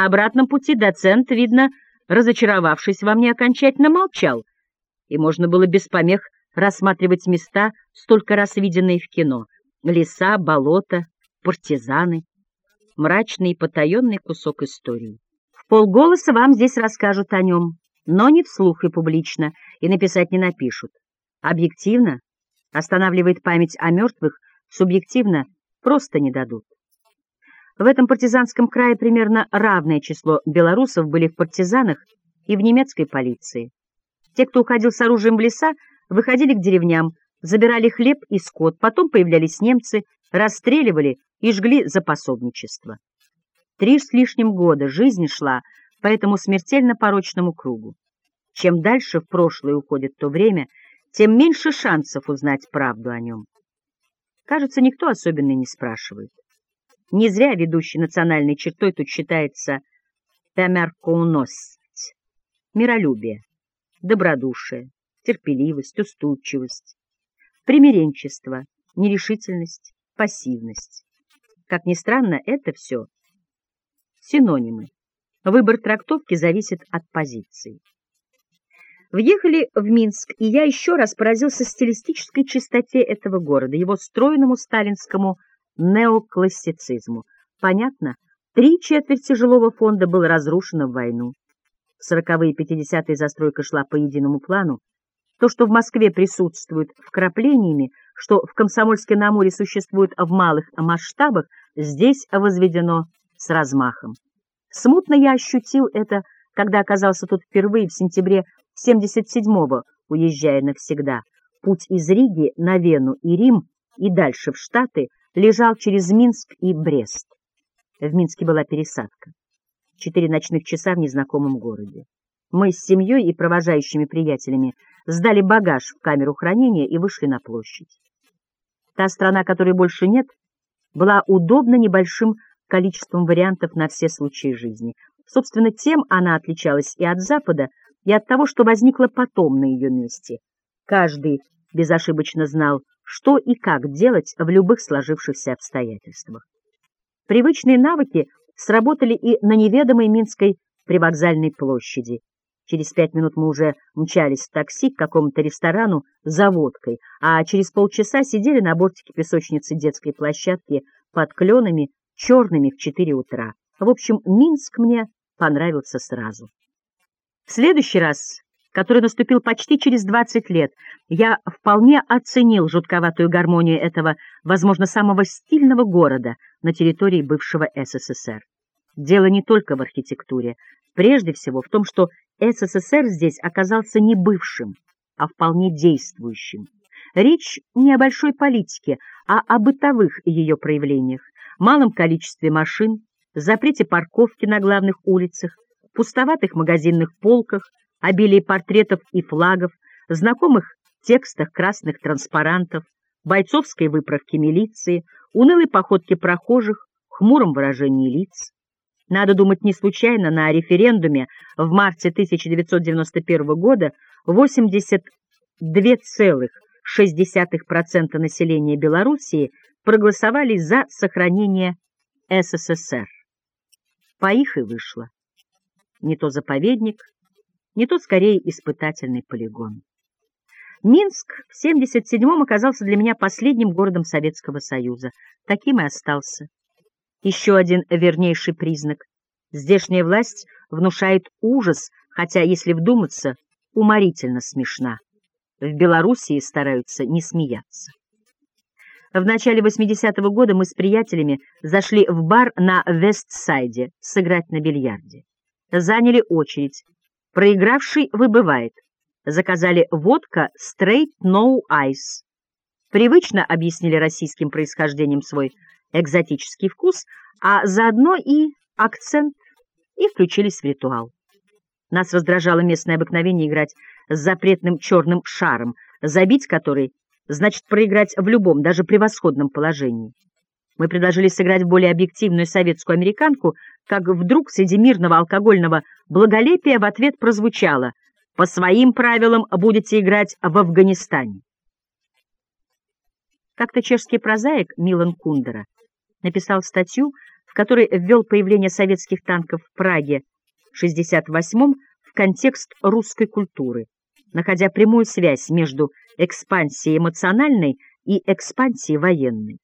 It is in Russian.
На обратном пути доцент, видно, разочаровавшись во мне, окончательно молчал, и можно было без помех рассматривать места, столько раз виденные в кино — леса, болота, партизаны, мрачный и потаенный кусок истории. В полголоса вам здесь расскажут о нем, но не вслух и публично, и написать не напишут. Объективно останавливает память о мертвых, субъективно просто не дадут. В этом партизанском крае примерно равное число белорусов были в партизанах и в немецкой полиции. Те, кто уходил с оружием в леса, выходили к деревням, забирали хлеб и скот, потом появлялись немцы, расстреливали и жгли за пособничество. Три с лишним года жизнь шла по этому смертельно порочному кругу. Чем дальше в прошлое уходит то время, тем меньше шансов узнать правду о нем. Кажется, никто особенно не спрашивает. Не зря ведущей национальной чертой тут считается «тамяркоуносить» — миролюбие, добродушие, терпеливость, уступчивость, примиренчество, нерешительность, пассивность. Как ни странно, это все синонимы. Выбор трактовки зависит от позиции. Въехали в Минск, и я еще раз поразился стилистической чистоте этого города, его стройному сталинскому неоклассицизму. Понятно, три четверти жилого фонда было разрушено в войну. В сороковые и пятидесятые застройка шла по единому плану. То, что в Москве присутствует вкраплениями, что в Комсомольске-на-Амуре существует в малых масштабах, здесь возведено с размахом. Смутно я ощутил это, когда оказался тут впервые в сентябре 77-го, уезжая навсегда. Путь из Риги на Вену и Рим и дальше в Штаты лежал через Минск и Брест. В Минске была пересадка. Четыре ночных часа в незнакомом городе. Мы с семьей и провожающими приятелями сдали багаж в камеру хранения и вышли на площадь. Та страна, которой больше нет, была удобна небольшим количеством вариантов на все случаи жизни. Собственно, тем она отличалась и от Запада, и от того, что возникло потом на ее месте. Каждый безошибочно знал, что и как делать в любых сложившихся обстоятельствах. Привычные навыки сработали и на неведомой Минской привокзальной площади. Через пять минут мы уже мчались в такси к какому-то ресторану за водкой, а через полчаса сидели на бортике песочницы детской площадки под кленами, черными в четыре утра. В общем, Минск мне понравился сразу. В следующий раз, который наступил почти через 20 лет, я вполне оценил жутковатую гармонию этого, возможно, самого стильного города на территории бывшего СССР. Дело не только в архитектуре, прежде всего в том, что СССР здесь оказался не бывшим, а вполне действующим. Речь не о большой политике, а о бытовых ее проявлениях, малом количестве машин, запрете парковки на главных улицах, пустоватых магазинных полках, обилии портретов и флагов, знакомых текстах красных транспарантов, бойцовской выправке милиции, унылой походке прохожих, хмуром выражении лиц. Надо думать, не случайно на референдуме в марте 1991 года 82,6% населения Белоруссии проголосовали за сохранение СССР. По их и вышло. Не то заповедник, не то скорее испытательный полигон. Минск в 77-м оказался для меня последним городом Советского Союза. Таким и остался. Еще один вернейший признак. Здешняя власть внушает ужас, хотя, если вдуматься, уморительно смешна. В Белоруссии стараются не смеяться. В начале 80-го года мы с приятелями зашли в бар на Вестсайде сыграть на бильярде. Заняли очередь. Проигравший выбывает. Заказали водка Straight No Ice. Привычно объяснили российским происхождением свой экзотический вкус, а заодно и акцент, и включились в ритуал. Нас раздражало местное обыкновение играть с запретным черным шаром, забить который значит проиграть в любом, даже превосходном положении. Мы предложили сыграть в более объективную советскую американку, как вдруг среди мирного алкогольного благолепия в ответ прозвучало «По своим правилам будете играть в Афганистане». Как-то чешский прозаик Милан Кундера написал статью, в который ввел появление советских танков в Праге в 1968 в контекст русской культуры, находя прямую связь между экспансией эмоциональной и экспансией военной.